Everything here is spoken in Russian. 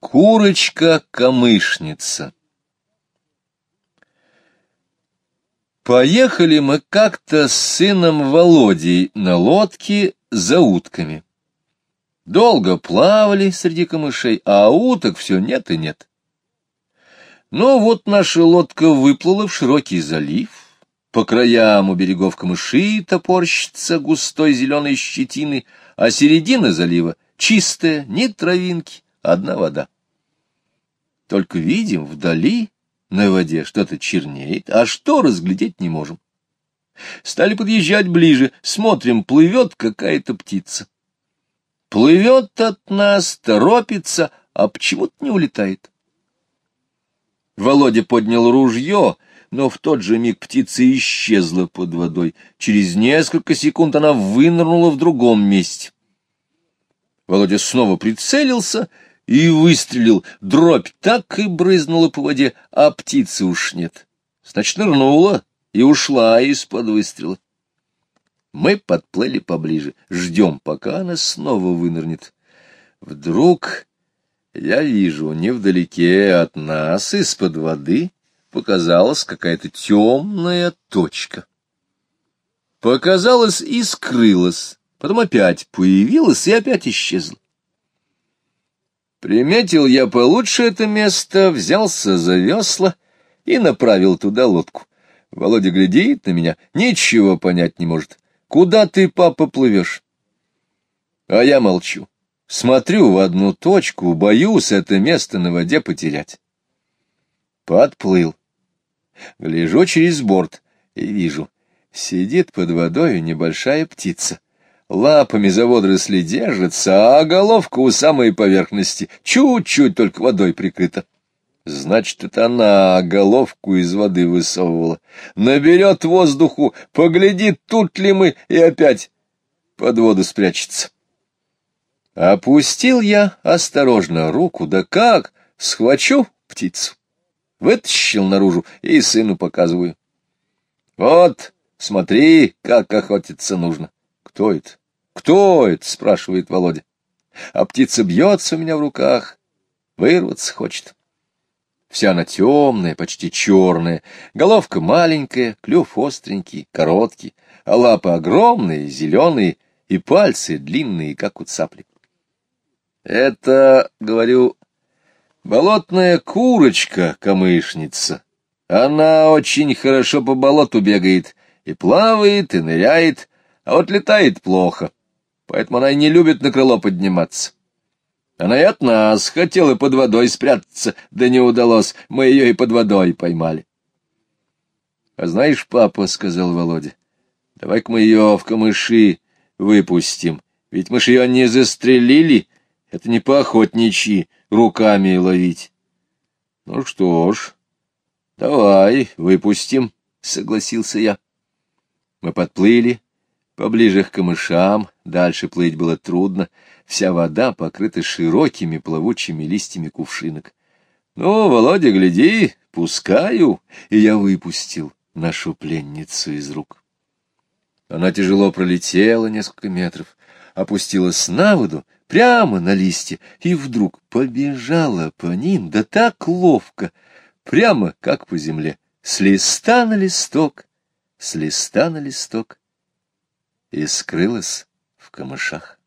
Курочка-камышница Поехали мы как-то с сыном Володей на лодке за утками. Долго плавали среди камышей, а уток все нет и нет. Но вот наша лодка выплыла в широкий залив, по краям у берегов камыши топорщится густой зеленой щетины, а середина залива чистая, ни травинки, одна вода. Только видим вдали на воде что-то чернеет, а что разглядеть не можем. Стали подъезжать ближе, смотрим, плывет какая-то птица. Плывет от нас, торопится, а почему-то не улетает. Володя поднял ружье, но в тот же миг птица исчезла под водой. Через несколько секунд она вынырнула в другом месте. Володя снова прицелился и выстрелил. Дробь так и брызнула по воде, а птицы уж нет. Значит, нырнула и ушла из-под выстрела. Мы подплыли поближе, ждем, пока она снова вынырнет. Вдруг я вижу, невдалеке от нас, из-под воды, показалась какая-то темная точка. Показалась и скрылась, потом опять появилась и опять исчезла. Приметил я получше это место, взялся за весла и направил туда лодку. Володя глядит на меня, ничего понять не может. Куда ты, папа, плывешь? А я молчу. Смотрю в одну точку, боюсь это место на воде потерять. Подплыл. Гляжу через борт и вижу, сидит под водой небольшая птица лапами за водоросли держится, а головка у самой поверхности чуть-чуть только водой прикрыта. Значит, это она головку из воды высовывала. Наберет воздуху, поглядит, тут ли мы, и опять под воду спрячется. Опустил я осторожно руку, да как, схвачу птицу. Вытащил наружу и сыну показываю. Вот, смотри, как охотиться нужно. Кто это? Кто это? спрашивает Володя. А птица бьется у меня в руках, вырваться хочет. Вся она темная, почти черная, головка маленькая, клюв остренький, короткий, а лапы огромные, зеленые, и пальцы длинные, как у цапли. Это, говорю, болотная курочка-камышница. Она очень хорошо по болоту бегает, и плавает, и ныряет, а вот летает плохо поэтому она и не любит на крыло подниматься. Она и от нас хотела под водой спрятаться, да не удалось, мы ее и под водой поймали. — А знаешь, папа, — сказал Володя, — давай-ка мы ее в камыши выпустим, ведь мы ж ее не застрелили, это не поохотничьи руками ловить. — Ну что ж, давай выпустим, — согласился я. Мы подплыли, Поближе к камышам, дальше плыть было трудно, вся вода покрыта широкими плавучими листьями кувшинок. Ну, Володя, гляди, пускаю, и я выпустил нашу пленницу из рук. Она тяжело пролетела несколько метров, опустилась на воду, прямо на листья, и вдруг побежала по ним, да так ловко, прямо как по земле, с листа на листок, с листа на листок и скрылась в камышах.